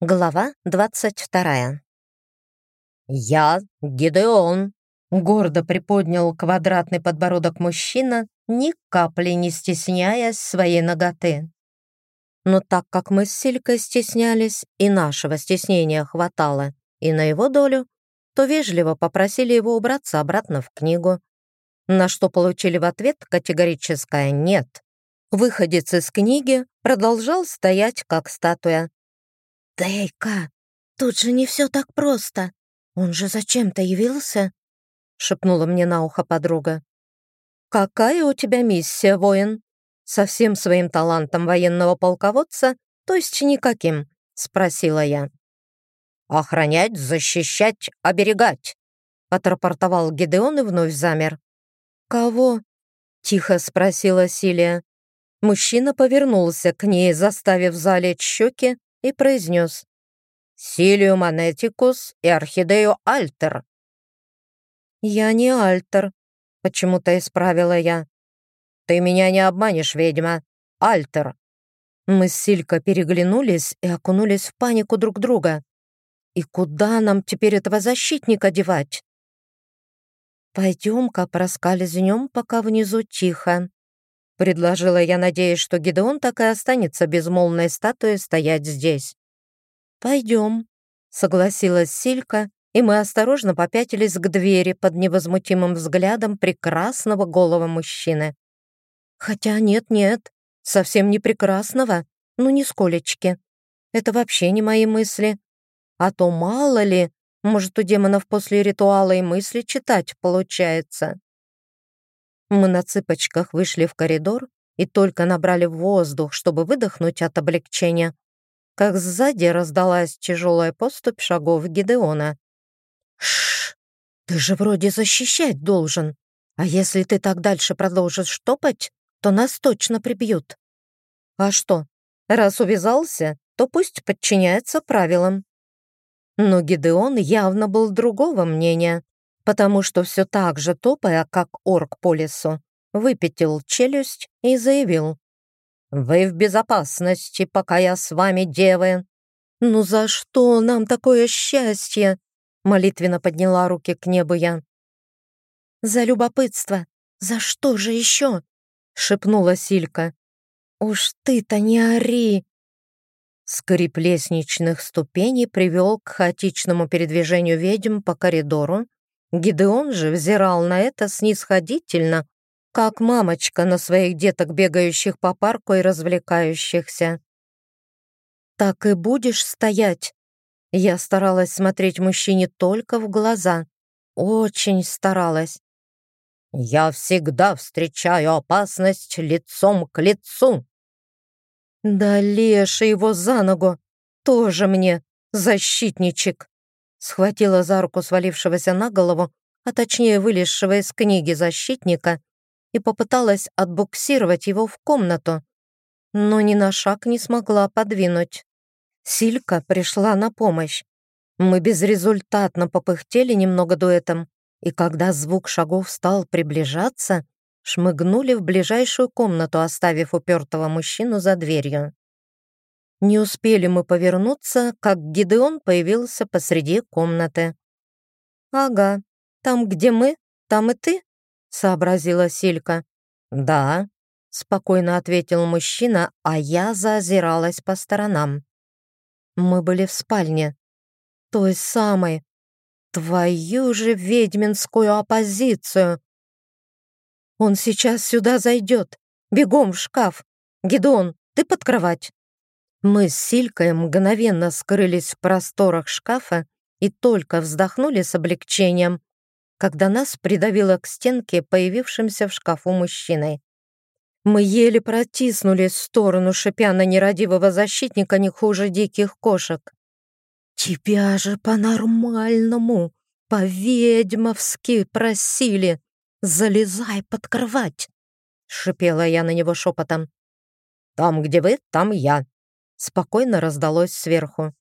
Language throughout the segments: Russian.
Глава двадцать вторая. «Я Гидеон», — гордо приподнял квадратный подбородок мужчина, ни капли не стесняясь своей ноготы. Но так как мы с Силькой стеснялись, и нашего стеснения хватало, и на его долю, то вежливо попросили его убраться обратно в книгу, на что получили в ответ категорическое «нет». Выходец из книги продолжал стоять как статуя, «Дейка, тут же не все так просто. Он же зачем-то явился?» — шепнула мне на ухо подруга. «Какая у тебя миссия, воин? Со всем своим талантом военного полководца, то есть никаким?» — спросила я. «Охранять, защищать, оберегать», — отрапортовал Гидеон и вновь замер. «Кого?» — тихо спросила Силия. Мужчина повернулся к ней, заставив залечь щеки, и произнес «Силию Манетикус и Орхидею Альтер». «Я не Альтер», — почему-то исправила я. «Ты меня не обманешь, ведьма. Альтер». Мы с Силько переглянулись и окунулись в панику друг друга. «И куда нам теперь этого защитника девать?» «Пойдем-ка проскальзнем, пока внизу тихо», Предложила я, надеясь, что Гидеон так и останется безмолвной статуей стоять здесь. «Пойдем», — согласилась Силька, и мы осторожно попятились к двери под невозмутимым взглядом прекрасного голого мужчины. Хотя нет-нет, совсем не прекрасного, ну нисколечки. Это вообще не мои мысли. А то мало ли, может, у демонов после ритуала и мысли читать получается. Мы на цыпочках вышли в коридор и только набрали воздух, чтобы выдохнуть от облегчения, как сзади раздалась тяжелая поступь шагов Гидеона. «Шш! Ты же вроде защищать должен. А если ты так дальше продолжишь топать, то нас точно прибьют». «А что, раз увязался, то пусть подчиняется правилам». Но Гидеон явно был другого мнения потому что все так же топая, как орк по лесу, выпятил челюсть и заявил. «Вы в безопасности, пока я с вами, девы!» «Ну за что нам такое счастье?» молитвенно подняла руки к небу я. «За любопытство! За что же еще?» шепнула Силька. «Уж ты-то не ори!» Скрип лестничных ступеней привел к хаотичному передвижению ведьм по коридору, Гидеон же взирал на это снисходительно, как мамочка на своих деток, бегающих по парку и развлекающихся. «Так и будешь стоять?» Я старалась смотреть мужчине только в глаза. Очень старалась. «Я всегда встречаю опасность лицом к лицу!» «Да леша его за ногу! Тоже мне защитничек!» Схватила за руку свалившегося на голову, а точнее вылезшего из книги защитника, и попыталась отбуксировать его в комнату, но ни на шаг не смогла подвинуть. Силька пришла на помощь. Мы безрезультатно попыхтели немного дуэтом, и когда звук шагов стал приближаться, шмыгнули в ближайшую комнату, оставив упертого мужчину за дверью. Не успели мы повернуться, как Гидеон появился посреди комнаты. «Ага, там, где мы, там и ты?» — сообразила Силька. «Да», — спокойно ответил мужчина, а я заозиралась по сторонам. Мы были в спальне. Той самой. Твою же ведьминскую оппозицию. Он сейчас сюда зайдет. Бегом в шкаф. Гидон, ты под кровать. Мы с Силькой мгновенно скрылись в просторах шкафа и только вздохнули с облегчением, когда нас придавило к стенке появившимся в шкафу мужчиной. Мы еле протиснулись в сторону, шипя на нерадивого защитника не хуже диких кошек. «Тебя же по-нормальному, по-ведьмовски просили, залезай под кровать!» — шипела я на него шепотом. «Там, где вы, там я», спокойно раздалось сверху.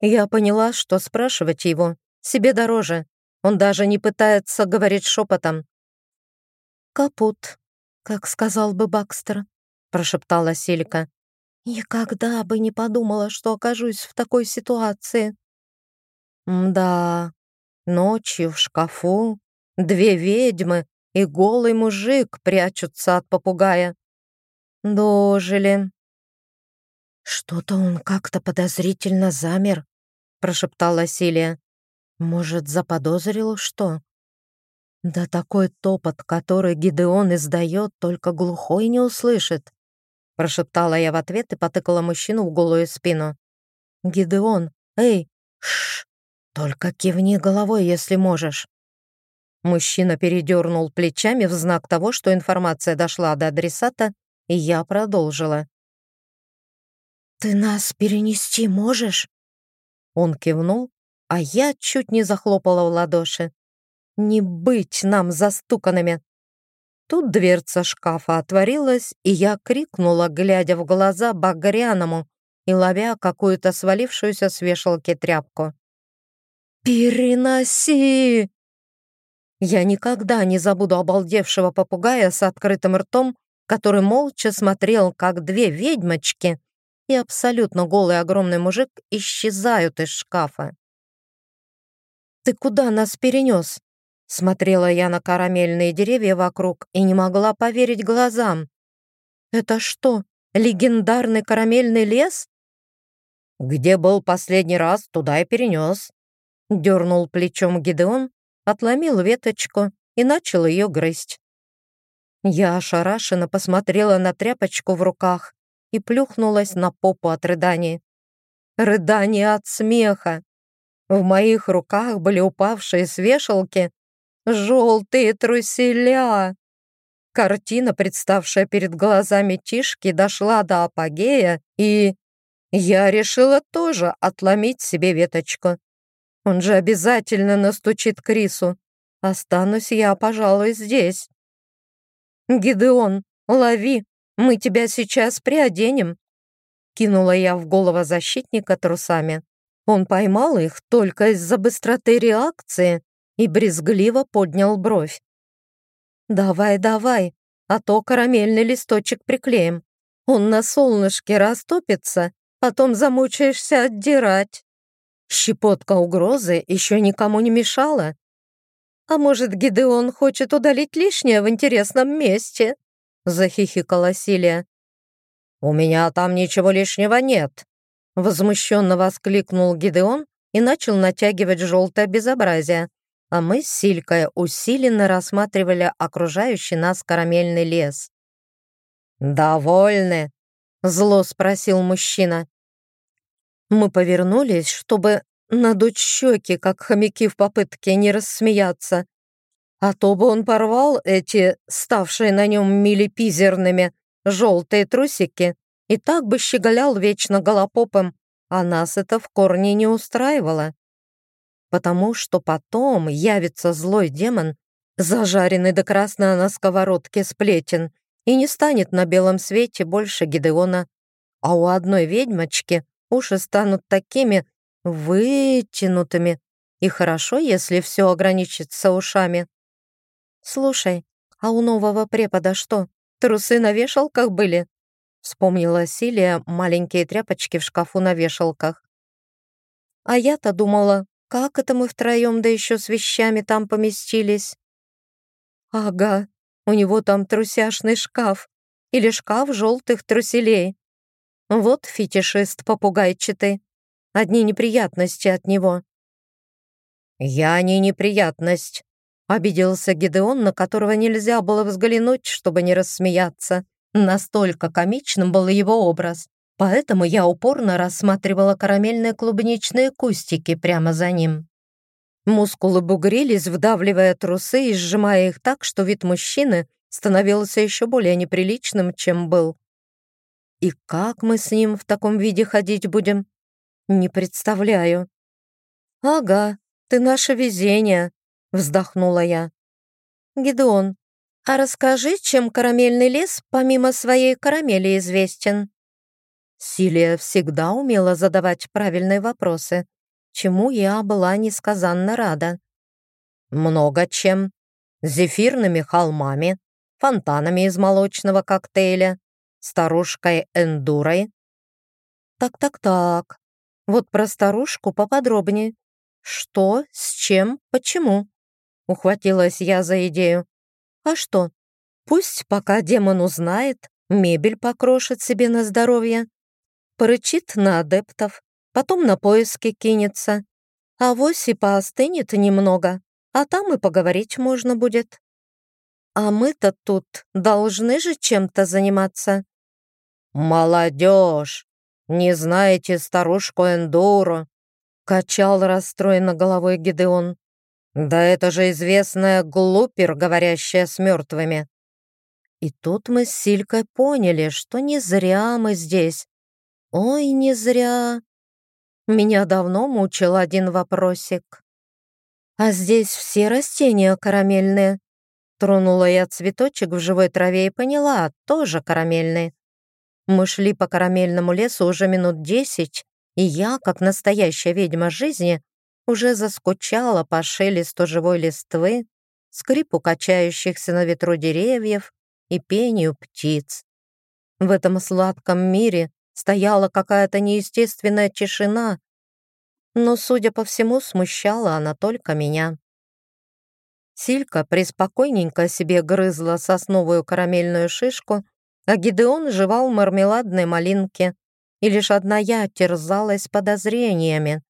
Я поняла, что спрашивать его себе дороже. Он даже не пытается говорить шепотом. «Капут», как сказал бы Бакстер, прошептала Силька. Никогда бы не подумала, что окажусь в такой ситуации. Да, ночью в шкафу две ведьмы и голый мужик прячутся от попугая. Дожили. Что-то он как-то подозрительно замер, прошептала Силия. Может, заподозрил что? Да такой топот, который Гидеон издает, только глухой не услышит. Прошептала я в ответ и потыкала мужчину в голую спину. «Гидеон, эй, шш, только кивни головой, если можешь». Мужчина передернул плечами в знак того, что информация дошла до адресата, и я продолжила. «Ты нас перенести можешь?» Он кивнул, а я чуть не захлопала в ладоши. «Не быть нам застуканными!» Тут дверца шкафа отворилась, и я крикнула, глядя в глаза Багряному и ловя какую-то свалившуюся с вешалки тряпку. «Переноси!» Я никогда не забуду обалдевшего попугая с открытым ртом, который молча смотрел, как две ведьмочки и абсолютно голый огромный мужик исчезают из шкафа. «Ты куда нас перенес?» Смотрела я на карамельные деревья вокруг и не могла поверить глазам. «Это что, легендарный карамельный лес?» «Где был последний раз, туда и перенес», Дернул плечом Гидеон, отломил веточку и начал ее грызть. Я ошарашенно посмотрела на тряпочку в руках и плюхнулась на попу от рыданий. Рыдания от смеха. В моих руках были упавшие с вешалки желтые труселя. Картина, представшая перед глазами Тишки, дошла до апогея, и я решила тоже отломить себе веточку. Он же обязательно настучит Крису. Останусь я, пожалуй, здесь. Гидеон, лови, мы тебя сейчас приоденем. Кинула я в голову защитника трусами. Он поймал их только из-за быстроты реакции и брезгливо поднял бровь. «Давай, давай, а то карамельный листочек приклеим. Он на солнышке растопится, потом замучаешься отдирать». Щепотка угрозы еще никому не мешала. «А может, Гидеон хочет удалить лишнее в интересном месте?» — захихикала Силия. «У меня там ничего лишнего нет», — возмущенно воскликнул Гидеон и начал натягивать желтое безобразие, а мы с Силькой усиленно рассматривали окружающий нас карамельный лес. «Довольны?» — зло спросил мужчина. Мы повернулись, чтобы надуть щеки, как хомяки в попытке не рассмеяться. А то бы он порвал эти, ставшие на нем милипизерными, желтые трусики и так бы щеголял вечно голопопом, а нас это в корне не устраивало. Потому что потом явится злой демон, зажаренный до красного на сковородке сплетен, и не станет на белом свете больше Гидеона. А у одной ведьмочки уши станут такими вытянутыми, и хорошо, если все ограничится ушами. «Слушай, а у нового препода что, трусы на вешалках были?» Вспомнила Силия маленькие тряпочки в шкафу на вешалках. «А я-то думала, как это мы втроем, да еще с вещами там поместились?» «Ага, у него там трусяшный шкаф или шкаф желтых труселей. Вот фетишист попугайчатый. Одни неприятности от него». «Я не неприятность», — обиделся Гидеон, на которого нельзя было взглянуть, чтобы не рассмеяться. Настолько комичным был его образ. Поэтому я упорно рассматривала карамельные клубничные кустики прямо за ним. Мускулы бугрились, вдавливая трусы и сжимая их так, что вид мужчины становился еще более неприличным, чем был. И как мы с ним в таком виде ходить будем? Не представляю. Ага, ты наше везение, вздохнула я. Гидеон, а расскажи, чем карамельный лес помимо своей карамели известен? Силия всегда умела задавать правильные вопросы, чему я была несказанно рада. Много чем. Зефирными холмами, фонтанами из молочного коктейля, старушкой Эндурой, Так-так-так. Вот про старушку поподробнее. Что, с чем, почему? Ухватилась я за идею. А что? Пусть пока демон узнает, мебель покрошит себе на здоровье, порычит на адептов, потом на поиски кинется. А вось и поостынет немного, а там и поговорить можно будет. А мы-то тут должны же чем-то заниматься. «Молодежь! Не знаете старушку Эндуру?» Качал расстроенно головой Гидеон. «Да это же известная глупер, говорящая с мертвыми». И тут мы с Силькой поняли, что не зря мы здесь. Ой, не зря. Меня давно мучил один вопросик. А здесь все растения карамельные. Тронула я цветочек в живой траве и поняла, тоже карамельный. Мы шли по карамельному лесу уже минут десять, и я, как настоящая ведьма жизни, уже заскучала по шелесту живой листвы, скрипу качающихся на ветру деревьев и пению птиц. В этом сладком мире стояла какая-то неестественная тишина, но, судя по всему, смущала она только меня. Силька преспокойненько себе грызла сосновую карамельную шишку, а Гидеон жевал мармеладные малинки, и лишь одна я терзалась подозрениями.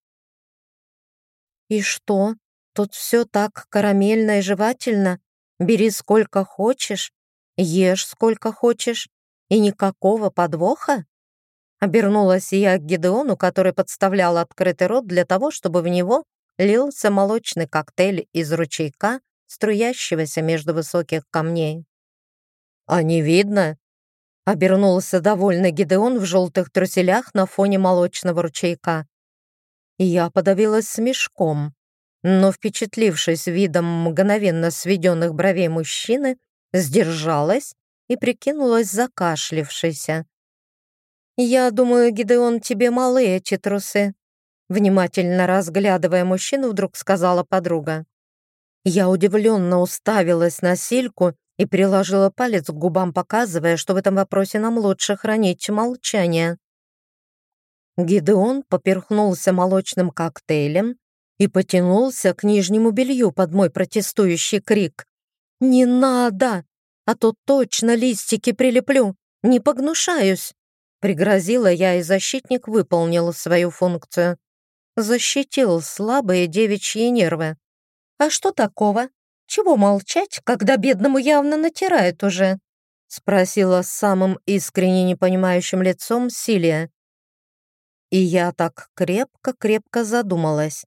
«И что, тут все так карамельно и жевательно? Бери сколько хочешь, ешь сколько хочешь, и никакого подвоха?» Обернулась я к Гидеону, который подставлял открытый рот для того, чтобы в него лился молочный коктейль из ручейка, струящегося между высоких камней. «А не видно?» — обернулся довольный Гидеон в желтых труселях на фоне молочного ручейка. Я подавилась смешком, но, впечатлившись видом мгновенно сведенных бровей мужчины, сдержалась и прикинулась закашлившейся. «Я думаю, Гидеон, тебе малы эти трусы», внимательно разглядывая мужчину, вдруг сказала подруга. Я удивленно уставилась на Сильку и приложила палец к губам, показывая, что в этом вопросе нам лучше хранить молчание. Гидеон поперхнулся молочным коктейлем и потянулся к нижнему белью под мой протестующий крик. «Не надо! А то точно листики прилеплю! Не погнушаюсь!» Пригрозила я, и защитник выполнил свою функцию. Защитил слабые девичьи нервы. «А что такого? Чего молчать, когда бедному явно натирает уже?» спросила с самым искренне непонимающим лицом Силия. И я так крепко-крепко задумалась.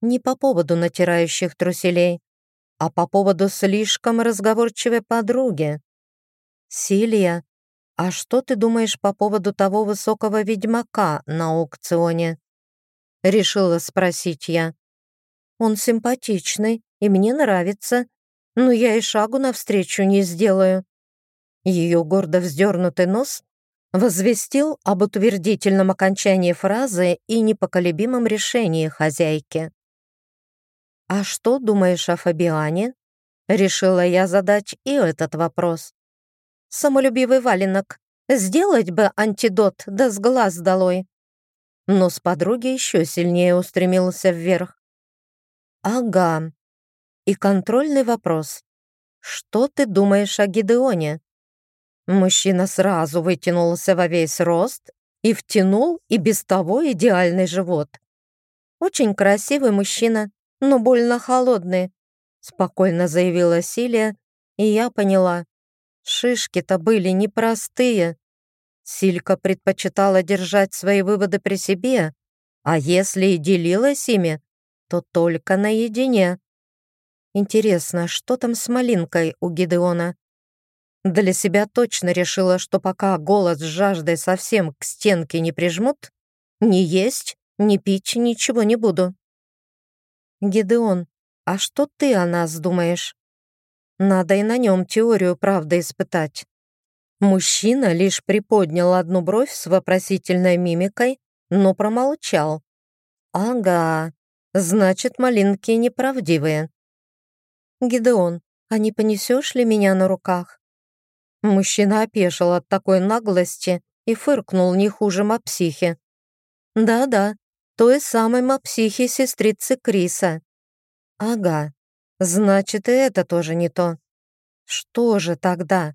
Не по поводу натирающих труселей, а по поводу слишком разговорчивой подруги. «Силия, а что ты думаешь по поводу того высокого ведьмака на аукционе?» Решила спросить я. Он симпатичный и мне нравится, но я и шагу навстречу не сделаю». Ее гордо вздернутый нос возвестил об утвердительном окончании фразы и непоколебимом решении хозяйки. «А что думаешь о Фабиане?» Решила я задать и этот вопрос. «Самолюбивый валенок, сделать бы антидот, да с глаз долой». Но с подруги еще сильнее устремился вверх. Ага. И контрольный вопрос. Что ты думаешь о Гидеоне? Мужчина сразу вытянулся во весь рост и втянул и без того идеальный живот. Очень красивый мужчина, но больно холодный, спокойно заявила Силия, и я поняла. Шишки-то были непростые. Силька предпочитала держать свои выводы при себе, а если и делилась ими, то только наедине. Интересно, что там с малинкой у Гидеона? Для себя точно решила, что пока голод с жаждой совсем к стенке не прижмут, ни есть, ни пить ничего не буду. Гидеон, а что ты о нас думаешь? Надо и на нем теорию правды испытать. Мужчина лишь приподнял одну бровь с вопросительной мимикой, но промолчал. Ага, Значит, малинки неправдивые. Гидеон, а не понесешь ли меня на руках? Мужчина опешил от такой наглости и фыркнул не хуже мапсихи, Да-да, той самой мапсихи сестрицы Криса. Ага, значит, и это тоже не то. Что же тогда?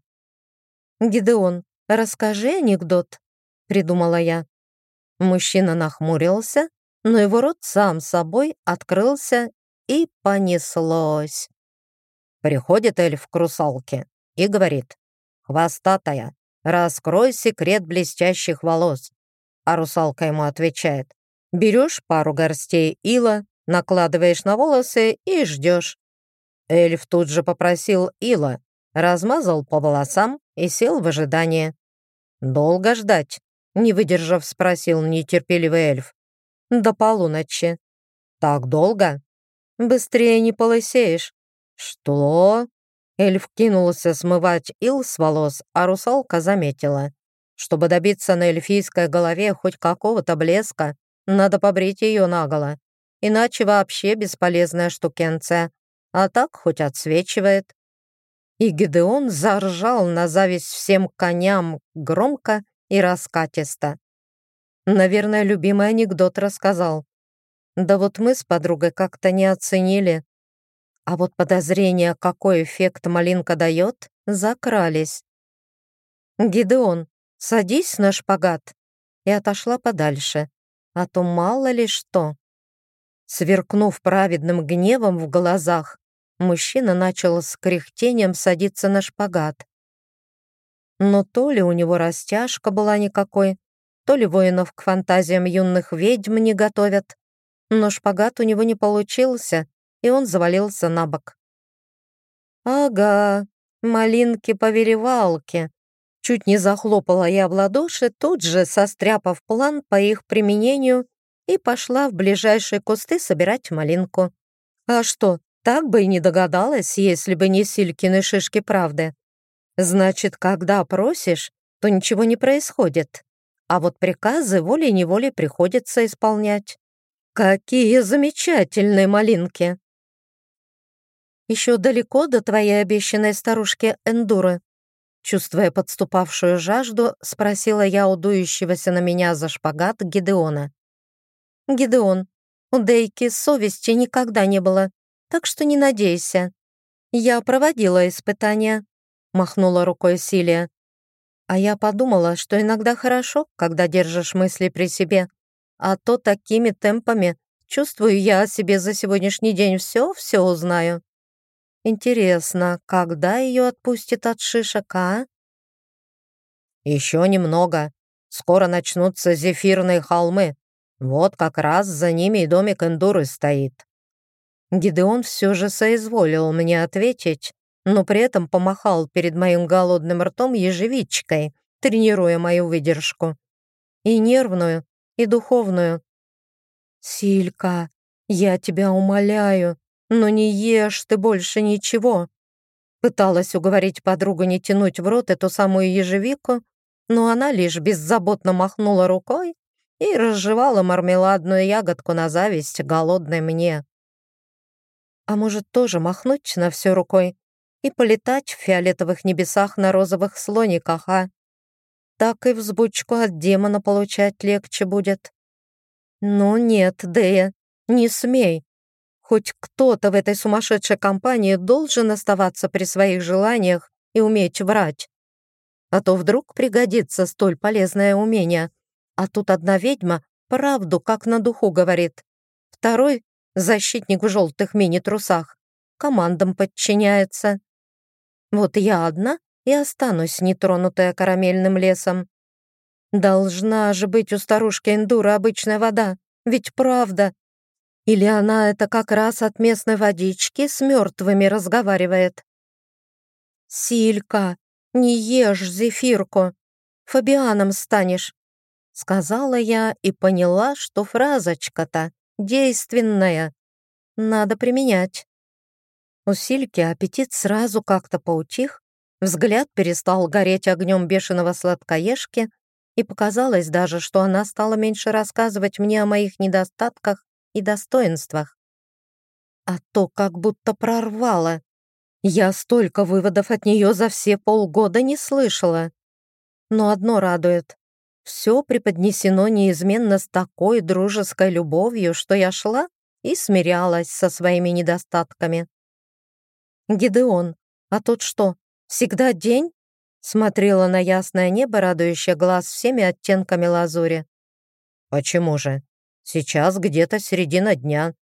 Гидеон, расскажи анекдот, придумала я. Мужчина нахмурился, но его рот сам собой открылся и понеслось. Приходит эльф к русалке и говорит, «Хвостатая, раскрой секрет блестящих волос». А русалка ему отвечает, «Берешь пару горстей ила, накладываешь на волосы и ждешь». Эльф тут же попросил ила, размазал по волосам и сел в ожидание. «Долго ждать?» — не выдержав, спросил нетерпеливый эльф. «До полуночи». «Так долго?» «Быстрее не полысеешь». «Что?» Эльф кинулся смывать ил с волос, а русалка заметила. Чтобы добиться на эльфийской голове хоть какого-то блеска, надо побрить ее наголо. Иначе вообще бесполезная штукенция. А так хоть отсвечивает. И Гедеон заржал на зависть всем коням громко и раскатисто. Наверное, любимый анекдот рассказал. Да вот мы с подругой как-то не оценили, а вот подозрения, какой эффект малинка дает, закрались. «Гидеон, садись на шпагат!» и отошла подальше, а то мало ли что. Сверкнув праведным гневом в глазах, мужчина начал с кряхтением садиться на шпагат. Но то ли у него растяжка была никакой, то ли воинов к фантазиям юных ведьм не готовят, но шпагат у него не получился, и он завалился на бок. «Ага, малинки-поверевалки!» Чуть не захлопала я в ладоши, тут же состряпав план по их применению и пошла в ближайшие кусты собирать малинку. А что, так бы и не догадалась, если бы не Силькины шишки правды. Значит, когда просишь, то ничего не происходит. А вот приказы волей-неволей приходится исполнять. Какие замечательные малинки! Еще далеко до твоей обещанной старушки Эндуры?» Чувствуя подступавшую жажду, спросила я у дующегося на меня за шпагат Гидеона. «Гидеон, у Дейки совести никогда не было, так что не надейся. Я проводила испытания», — махнула рукой Силия. А я подумала, что иногда хорошо, когда держишь мысли при себе, а то такими темпами, чувствую я о себе за сегодняшний день все-все узнаю. Интересно, когда ее отпустит от шишек, а? Еще немного. Скоро начнутся зефирные холмы. Вот как раз за ними и домик Эндуры стоит. Гидеон все же соизволил мне ответить, но при этом помахал перед моим голодным ртом ежевичкой, тренируя мою выдержку. И нервную, и духовную. «Силька, я тебя умоляю, «Но не ешь ты больше ничего!» Пыталась уговорить подругу не тянуть в рот эту самую ежевику, но она лишь беззаботно махнула рукой и разжевала мармеладную ягодку на зависть голодной мне. А может, тоже махнуть на все рукой и полетать в фиолетовых небесах на розовых слониках, а? Так и взбучку от демона получать легче будет. Ну нет, Дея, не смей. Хоть кто-то в этой сумасшедшей компании должен оставаться при своих желаниях и уметь врать. А то вдруг пригодится столь полезное умение. А тут одна ведьма правду как на духу говорит. Второй — защитник в желтых мини-трусах. Командам подчиняется. Вот я одна и останусь нетронутая карамельным лесом. Должна же быть у старушки Эндура обычная вода. Ведь правда, или она это как раз от местной водички с мертвыми разговаривает? «Силька, не ешь зефирку, Фабианом станешь», сказала я и поняла, что фразочка-то действенная. Надо применять. У Сильки аппетит сразу как-то поутих, взгляд перестал гореть огнем бешеного сладкоежки, и показалось даже, что она стала меньше рассказывать мне о моих недостатках и достоинствах. А то как будто прорвало. Я столько выводов от нее за все полгода не слышала. Но одно радует. все преподнесено неизменно с такой дружеской любовью, что я шла и смирялась со своими недостатками. «Гидеон, а тут что, всегда день?» Смотрела на ясное небо, радующее глаз всеми оттенками лазури. «Почему же? Сейчас где-то середина дня».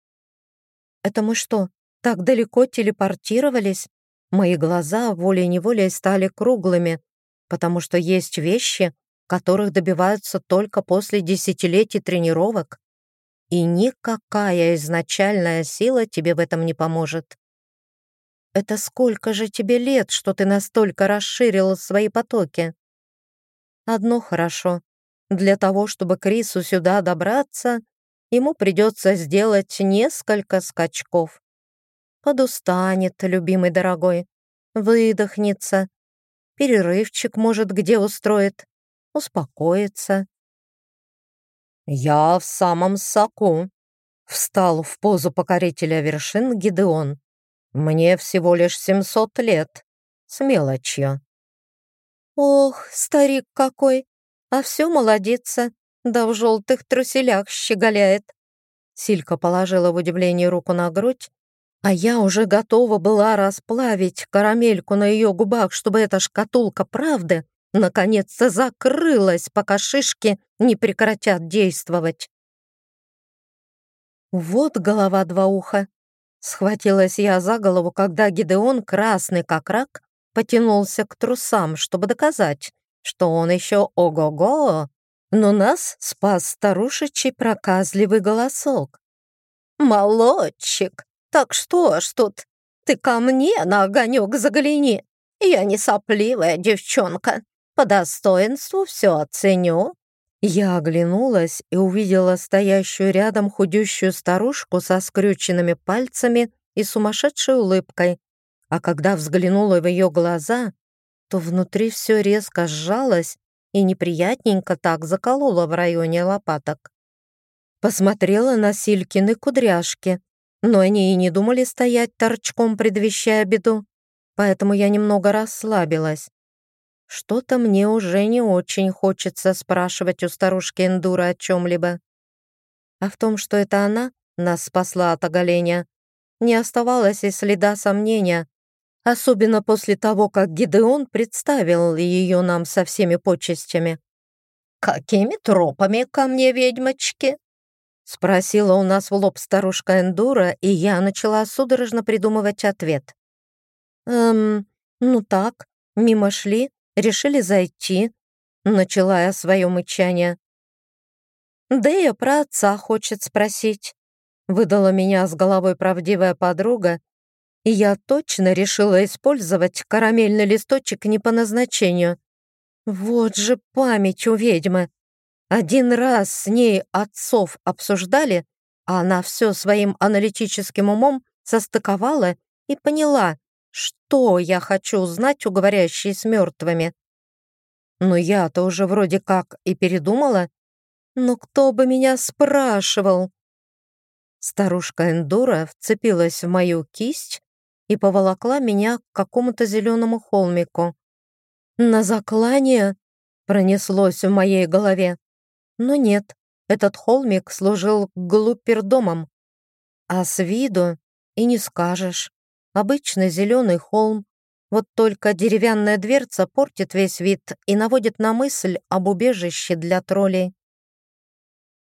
«Это мы что, так далеко телепортировались?» Мои глаза волей-неволей стали круглыми, потому что есть вещи, которых добиваются только после десятилетий тренировок, и никакая изначальная сила тебе в этом не поможет. Это сколько же тебе лет, что ты настолько расширила свои потоки? Одно хорошо. Для того, чтобы Крису сюда добраться, ему придется сделать несколько скачков. Подустанет, любимый дорогой, выдохнется, перерывчик, может, где устроит, успокоится. «Я в самом соку», — встал в позу покорителя вершин Гидеон. «Мне всего лишь семьсот лет, с мелочью». «Ох, старик какой! А все молодится, да в желтых труселях щеголяет!» Силька положила в удивлении руку на грудь, а я уже готова была расплавить карамельку на ее губах, чтобы эта шкатулка правды наконец-то закрылась, пока шишки не прекратят действовать. Вот голова два уха. Схватилась я за голову, когда Гидеон, красный как рак, потянулся к трусам, чтобы доказать, что он еще ого-го, но нас спас старушечий проказливый голосок. «Молодчик, так что ж тут? Ты ко мне на огонек загляни. Я не сопливая девчонка. По достоинству все оценю». Я оглянулась и увидела стоящую рядом худющую старушку со скрюченными пальцами и сумасшедшей улыбкой. А когда взглянула в ее глаза, то внутри все резко сжалось и неприятненько так закололо в районе лопаток. Посмотрела на Силькины кудряшки, но они и не думали стоять торчком, предвещая беду, поэтому я немного расслабилась. Что-то мне уже не очень хочется спрашивать у старушки Эндура о чем-либо. А в том, что это она нас спасла от оголения, не оставалось и следа сомнения, особенно после того, как Гидеон представил ее нам со всеми почестями. «Какими тропами ко мне, ведьмочки?» Спросила у нас в лоб старушка Эндура, и я начала судорожно придумывать ответ. «Эм, ну так, мимо шли, решили зайти», — начала я свое мычание. «Да и про отца хочет спросить», — выдала меня с головой правдивая подруга, и я точно решила использовать карамельный листочек не по назначению. Вот же память у ведьмы. Один раз с ней отцов обсуждали, а она все своим аналитическим умом состыковала и поняла, что я хочу узнать у говорящей с мертвыми. Но я-то уже вроде как и передумала. Но кто бы меня спрашивал? Старушка Эндура вцепилась в мою кисть и поволокла меня к какому-то зеленому холмику. На заклание пронеслось в моей голове. Но нет, этот холмик служил глупердомом. А с виду и не скажешь. Обычный зеленый холм, вот только деревянная дверца портит весь вид и наводит на мысль об убежище для троллей.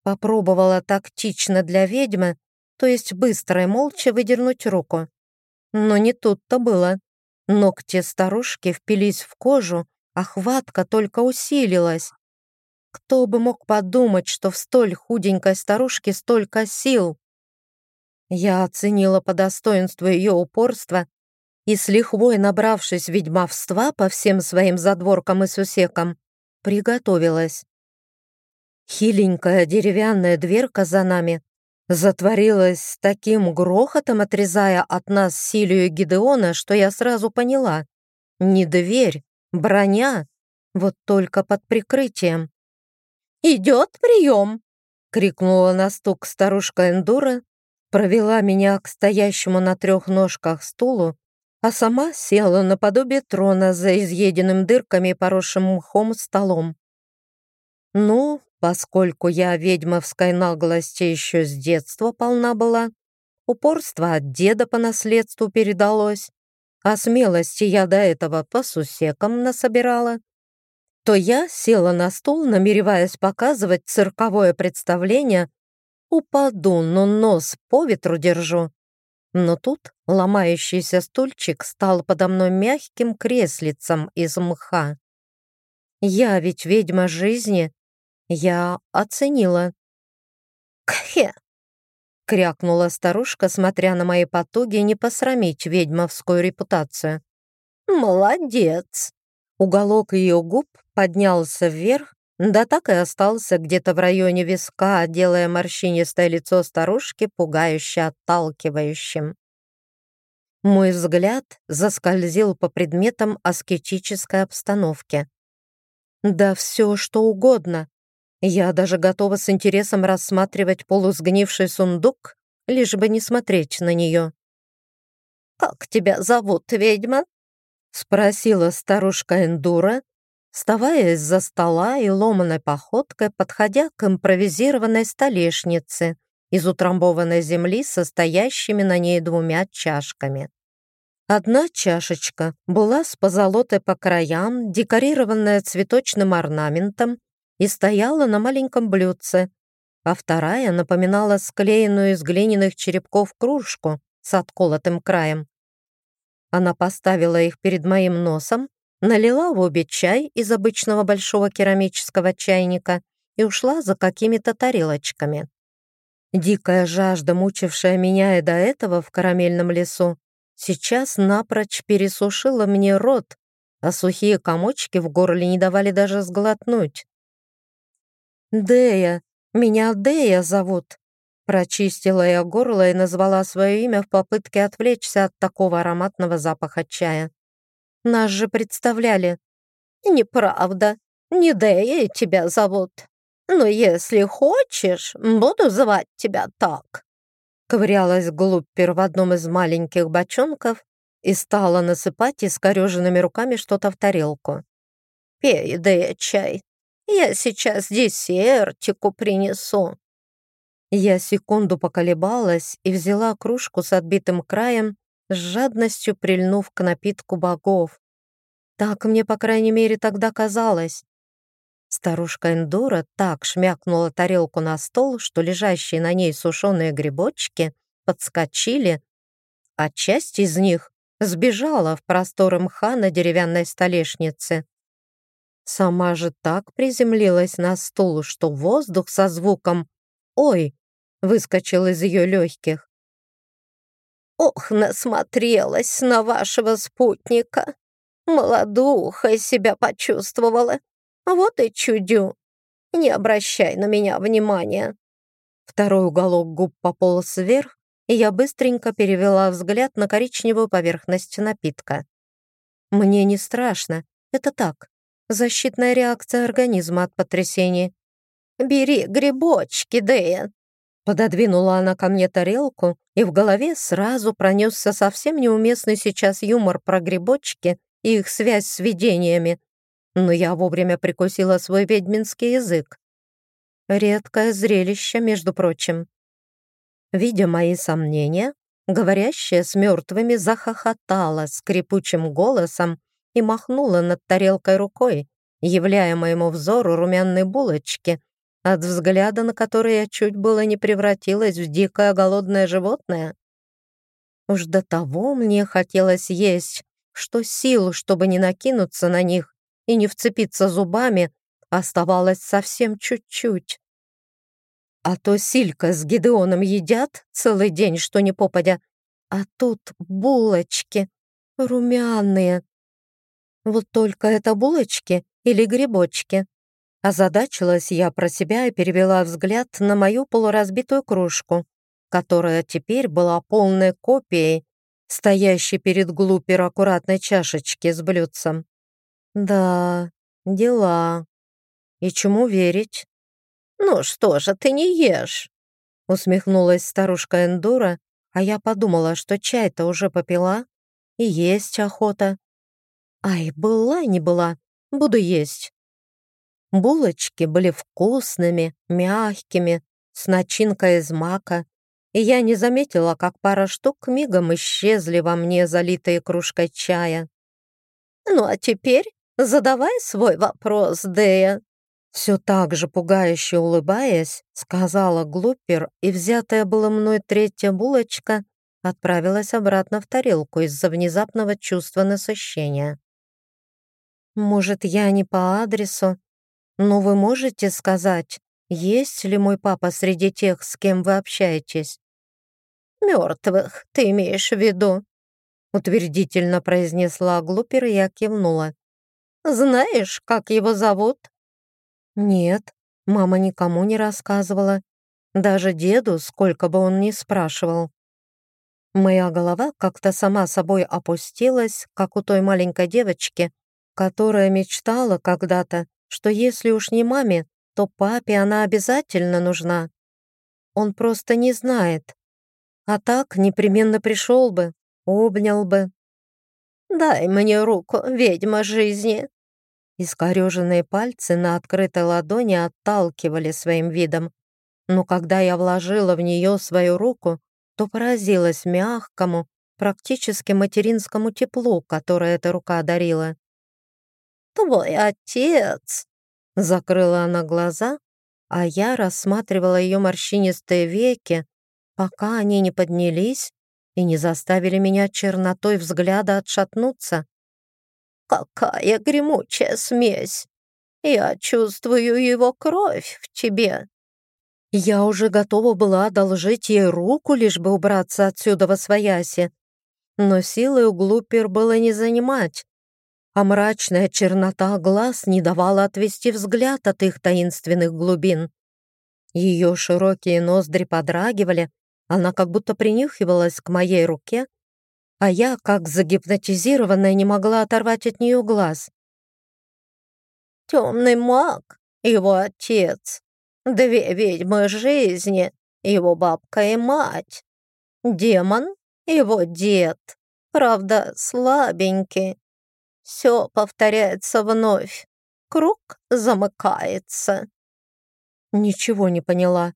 Попробовала тактично для ведьмы, то есть быстро и молча выдернуть руку. Но не тут-то было. Ногти старушки впились в кожу, а хватка только усилилась. Кто бы мог подумать, что в столь худенькой старушке столько сил? Я оценила по достоинству ее упорство и, с лихвой набравшись ведьмовства по всем своим задворкам и сусекам, приготовилась. Хиленькая деревянная дверка за нами затворилась с таким грохотом, отрезая от нас Силию Гидеона, что я сразу поняла. Не дверь, броня, вот только под прикрытием. «Идет прием!» — крикнула на стук старушка Эндура, провела меня к стоящему на трех ножках стулу, а сама села наподобие трона за изъеденным дырками и поросшим мхом столом. Ну, поскольку я ведьмовской наглости еще с детства полна была, упорство от деда по наследству передалось, а смелости я до этого по сусекам насобирала, то я села на стул, намереваясь показывать цирковое представление, упаду, но нос по ветру держу. Но тут ломающийся стульчик стал подо мной мягким креслицем из мха. Я ведь ведьма жизни, я оценила. «Кхе!» — крякнула старушка, смотря на мои потуги не посрамить ведьмовскую репутацию. «Молодец!» Уголок ее губ поднялся вверх, да так и остался где-то в районе виска, делая морщинистое лицо старушки пугающе отталкивающим. Мой взгляд заскользил по предметам аскетической обстановки. Да все, что угодно. Я даже готова с интересом рассматривать полусгнивший сундук, лишь бы не смотреть на нее. «Как тебя зовут, ведьма?» — спросила старушка Эндура, вставая из-за стола и ломаной походкой подходя к импровизированной столешнице из утрамбованной земли, состоящими на ней двумя чашками. Одна чашечка была с позолотой по краям, декорированная цветочным орнаментом, и стояла на маленьком блюдце, а вторая напоминала склеенную из глиняных черепков кружку с отколотым краем. Она поставила их перед моим носом, налила в обе чай из обычного большого керамического чайника и ушла за какими-то тарелочками. Дикая жажда, мучившая меня и до этого в карамельном лесу, сейчас напрочь пересушила мне рот, а сухие комочки в горле не давали даже сглотнуть. «Дея! Меня Дея зовут!» Прочистила я горло и назвала свое имя в попытке отвлечься от такого ароматного запаха чая. «Нас же представляли!» «Неправда, не Дея тебя зовут. Но если хочешь, буду звать тебя так». Ковырялась Глуппер в одном из маленьких бочонков и стала насыпать искореженными руками что-то в тарелку. «Пей, Дея, чай, я сейчас десертику принесу». Я секунду поколебалась и взяла кружку с отбитым краем, с жадностью прильнув к напитку богов. Так мне, по крайней мере, тогда казалось. Старушка Эндура так шмякнула тарелку на стол, что лежащие на ней сушеные грибочки подскочили, а часть из них сбежала в просторы мха на деревянной столешнице. Сама же так приземлилась на стул, что воздух со звуком «Ой!» выскочил из ее легких. «Ох, насмотрелась на вашего спутника! Молодуха себя почувствовала! Вот и чудю! Не обращай на меня внимания!» Второй уголок губ пополз вверх, и я быстренько перевела взгляд на коричневую поверхность напитка. «Мне не страшно, это так, Защитная реакция организма от потрясений. «Бери грибочки, Дэйн!» Пододвинула она ко мне тарелку, и в голове сразу пронесся совсем неуместный сейчас юмор про грибочки и их связь с видениями. Но я вовремя прикусила свой ведьминский язык. Редкое зрелище, между прочим. Видя мои сомнения, говорящая с мертвыми захохотала скрипучим голосом и махнула над тарелкой рукой, являя моему взору румяные булочки, от взгляда на которые я чуть было не превратилась в дикое голодное животное. Уж до того мне хотелось есть, что сил, чтобы не накинуться на них и не вцепиться зубами, оставалось совсем чуть-чуть. А то Силька с Гидеоном едят целый день, что не попадя, а тут булочки, румяные, вот только это булочки или грибочки? Озадачилась я про себя и перевела взгляд на мою полуразбитую кружку, которая теперь была полной копией стоящей перед глупер аккуратной чашечки с блюдцем. Да, дела. И чему верить? «Ну что же ты не ешь?» усмехнулась старушка Эндура, а я подумала, что чай-то уже попила, и есть охота. Ай, была не была, буду есть. Булочки были вкусными, мягкими, с начинкой из мака, и я не заметила, как пара штук мигом исчезли во мне, залитые кружкой чая. «Ну а теперь задавай свой вопрос, Дея», все так же пугающе улыбаясь, сказала Глупер, и взятая была мной третья булочка отправилась обратно в тарелку из-за внезапного чувства насыщения. «Может, я не по адресу, но вы можете сказать, есть ли мой папа среди тех, с кем вы общаетесь?» «Мертвых, ты имеешь в виду?» утвердительно произнесла Глупер, и я кивнула. «Знаешь, как его зовут?» «Нет, мама никому не рассказывала. Даже деду, сколько бы он ни спрашивал. Моя голова как-то сама собой опустилась, как у той маленькой девочки, которая мечтала когда-то, что если уж не маме, то папе она обязательно нужна. Он просто не знает. А так непременно пришел бы, обнял бы. «Дай мне руку, ведьма жизни!» Искореженные пальцы на открытой ладони отталкивали своим видом. Но когда я вложила в нее свою руку, то поразилась мягкому, практически материнскому теплу, которое эта рука дарила. «Твой отец!» — закрыла она глаза, а я рассматривала ее морщинистые веки, пока они не поднялись и не заставили меня чернотой взгляда отшатнуться. «Какая гремучая смесь! Я чувствую его кровь в тебе!» Я уже готова была одолжить ей руку, лишь бы убраться отсюда во свояси. Но силы у Глупер было не занимать, а мрачная чернота глаз не давала отвести взгляд от их таинственных глубин. Ее широкие ноздри подрагивали, она как будто принюхивалась к моей руке, а я, как загипнотизированная, не могла оторвать от нее глаз. «Темный маг, его отец, Две ведьмы жизни, его бабка и мать. Демон, его дед, правда, слабенький. Все повторяется вновь. Круг замыкается. Ничего не поняла.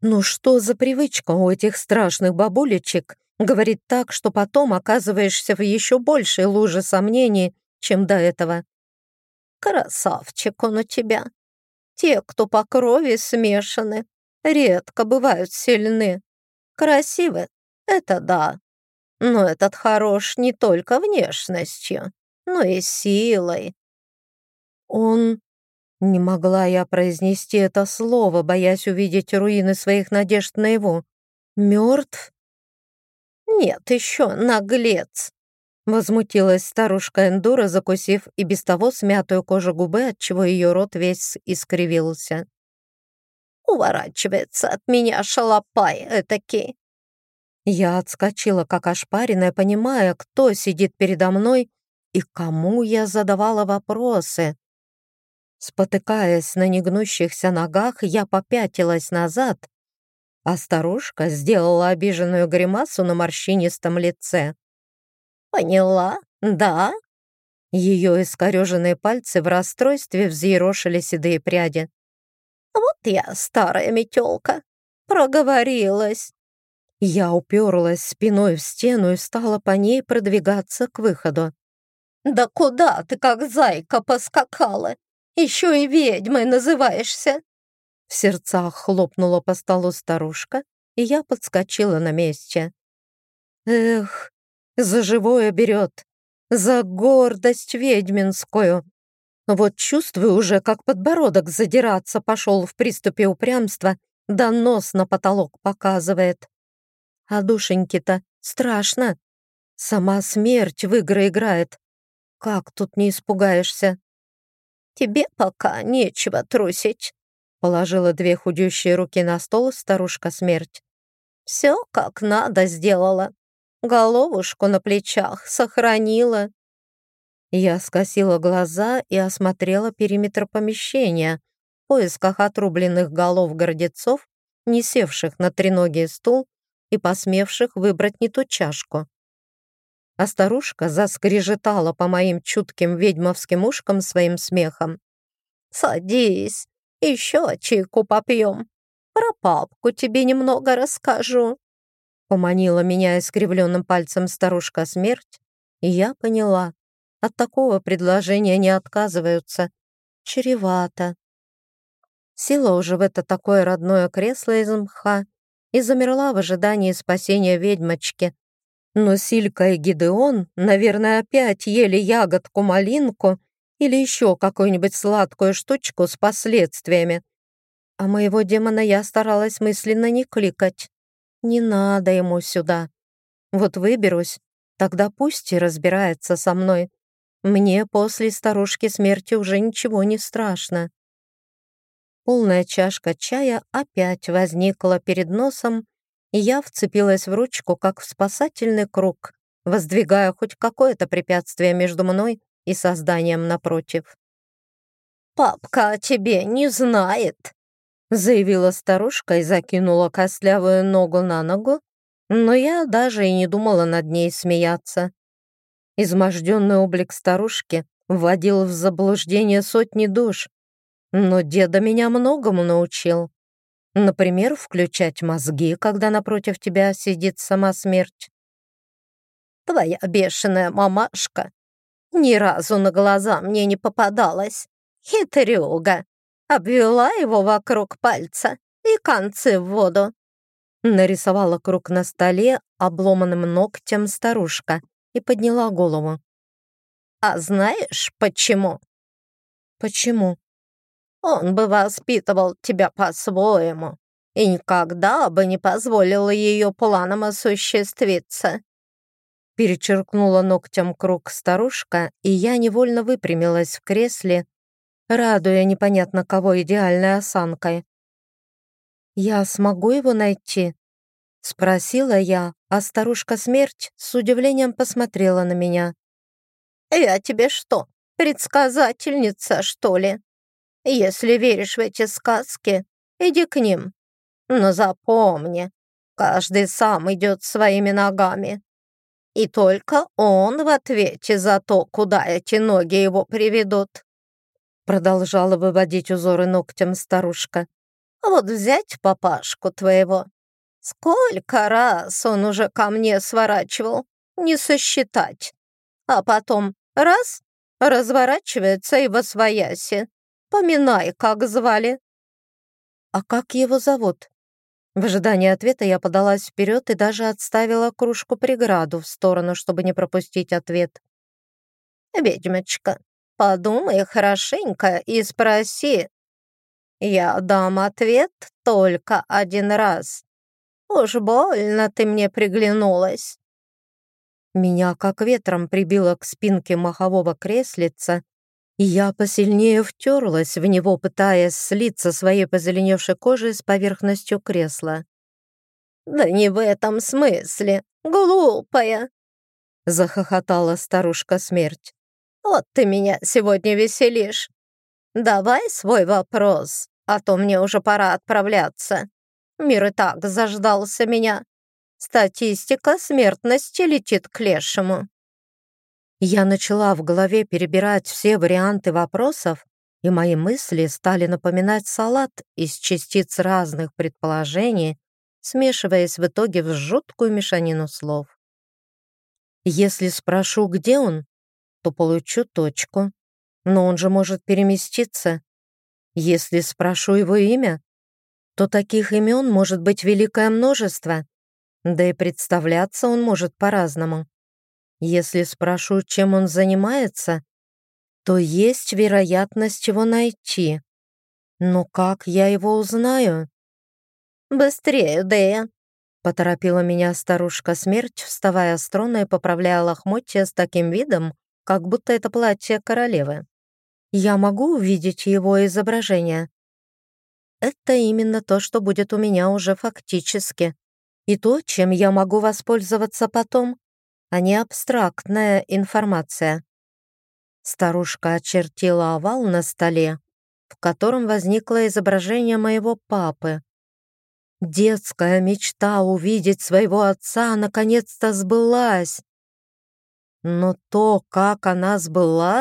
Ну что за привычка у этих страшных бабулечек говорить так, что потом оказываешься в еще большей луже сомнений, чем до этого? Красавчик он у тебя, те, кто по крови смешаны, редко бывают сильны. Красивы — это да. Но этот хорош не только внешностью, но и силой. Он... Не могла я произнести это слово, боясь увидеть руины своих надежд на его. Мертв? Нет, еще наглец. Возмутилась старушка Эндура, закусив и без того смятую кожу губы, отчего ее рот весь искривился. «Уворачивается от меня шалопай этакий!» Я отскочила, как ошпаренная, понимая, кто сидит передо мной и кому я задавала вопросы. Спотыкаясь на негнущихся ногах, я попятилась назад, а старушка сделала обиженную гримасу на морщинистом лице. «Поняла, да?» Ее искореженные пальцы в расстройстве взъерошили седые пряди. «Вот я, старая метелка, проговорилась». Я уперлась спиной в стену и стала по ней продвигаться к выходу. «Да куда ты, как зайка, поскакала? Еще и ведьмой называешься!» В сердцах хлопнула по столу старушка, и я подскочила на месте. «Эх, за живое берет, за гордость ведьминскую. Вот чувствую уже, как подбородок задираться пошел в приступе упрямства, да нос на потолок показывает. А душеньки-то страшно. Сама смерть в игры играет. Как тут не испугаешься? Тебе пока нечего трусить. Положила две худющие руки на стол старушка смерть. Все как надо сделала головушку на плечах сохранила. Я скосила глаза и осмотрела периметр помещения в поисках отрубленных голов гордецов, не севших на треногий стул и посмевших выбрать не ту чашку. А старушка заскрежетала по моим чутким ведьмовским ушкам своим смехом. Садись, еще чайку попьем. Про папку тебе немного расскажу». Поманила меня искривленным пальцем старушка смерть, и я поняла, от такого предложения не отказываются. Чревато. Сила уже в это такое родное кресло из мха и замерла в ожидании спасения ведьмочки. Но Силька и Гидеон, наверное, опять ели ягодку-малинку или еще какую-нибудь сладкую штучку с последствиями. А моего демона я старалась мысленно не кликать. Не надо ему сюда. Вот выберусь, тогда пусть и разбирается со мной. Мне после старушки смерти уже ничего не страшно. Полная чашка чая опять возникла перед носом, и я вцепилась в ручку, как в спасательный круг, воздвигая хоть какое-то препятствие между мной и созданием напротив. «Папка о тебе не знает», заявила старушка и закинула костлявую ногу на ногу, но я даже и не думала над ней смеяться. Изможденный облик старушки вводил в заблуждение сотни душ, но деда меня многому научил. Например, включать мозги, когда напротив тебя сидит сама смерть. Твоя бешеная мамашка ни разу на глаза мне не попадалась. Хитрюга. Обвела его вокруг пальца и концы в воду. Нарисовала круг на столе обломанным ногтем старушка и подняла голову. «А знаешь, почему?» «Почему?» «Он бы воспитывал тебя по-своему и никогда бы не позволил ее планам осуществиться». Перечеркнула ногтем круг старушка, и я невольно выпрямилась в кресле, радуя непонятно кого идеальной осанкой. «Я смогу его найти?» — спросила я, а старушка-смерть с удивлением посмотрела на меня. «Я тебе что, предсказательница, что ли? Если веришь в эти сказки, иди к ним. Но запомни, каждый сам идет своими ногами. И только он в ответе за то, куда эти ноги его приведут. Продолжала выводить узоры ногтем старушка. «Вот взять папашку твоего. Сколько раз он уже ко мне сворачивал, не сосчитать. А потом раз — разворачивается и во свояси. Поминай, как звали». «А как его зовут?» В ожидании ответа я подалась вперед и даже отставила кружку-преграду в сторону, чтобы не пропустить ответ. «Ведьмочка, Подумай хорошенько и спроси. Я дам ответ только один раз. Уж больно ты мне приглянулась. Меня как ветром прибило к спинке махового креслица, я посильнее втерлась в него, пытаясь слиться своей позеленевшей кожей с поверхностью кресла. «Да не в этом смысле, глупая!» захохотала старушка-смерть. Вот ты меня сегодня веселишь. Давай свой вопрос, а то мне уже пора отправляться. Мир и так заждался меня. Статистика смертности летит к лешему. Я начала в голове перебирать все варианты вопросов, и мои мысли стали напоминать салат из частиц разных предположений, смешиваясь в итоге в жуткую мешанину слов. Если спрошу, где он, то получу точку. Но он же может переместиться. Если спрошу его имя, то таких имен может быть великое множество. Да и представляться он может по-разному. Если спрошу, чем он занимается, то есть вероятность его найти. Но как я его узнаю? «Быстрее, Дэя!» — поторопила меня старушка-смерть, вставая с трона и поправляя лохмотья с таким видом, как будто это платье королевы. Я могу увидеть его изображение? Это именно то, что будет у меня уже фактически. И то, чем я могу воспользоваться потом, а не абстрактная информация. Старушка очертила овал на столе, в котором возникло изображение моего папы. Детская мечта увидеть своего отца наконец-то сбылась. Но то, как она сбылась,